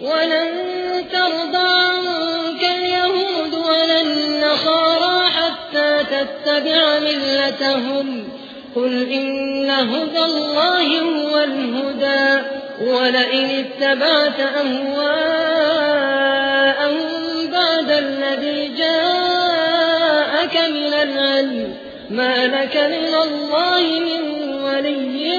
ولن ترضى عنك اليهود ولا النصارى حتى تتبع ملتهم. قل إن هدى الله هو الهدى ولئن اتبعت أهواءهم بعد الذي جاءك من العلم ما لك من الله من ولي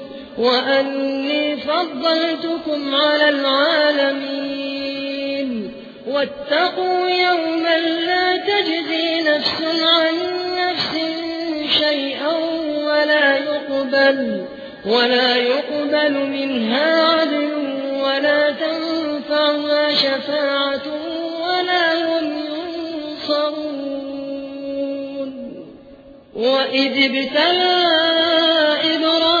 وأني فضلتكم على العالمين واتقوا يوما لا تجزي نفس عن نفس شيئا ولا يقبل ولا يقبل منها عدل ولا تنفعها شفاعة ولا هم ينصرون وإذ ابتلى إبراهيم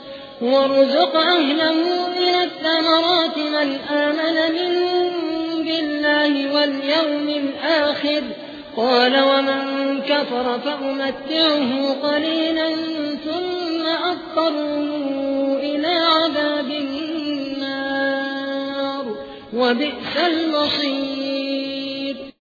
وارزق أهله من الثمرات من آمن منهم بالله واليوم الآخر. قال ومن كفر فأمتعه قليلا ثم أضطره إلى عذاب النار. وبئس المصير.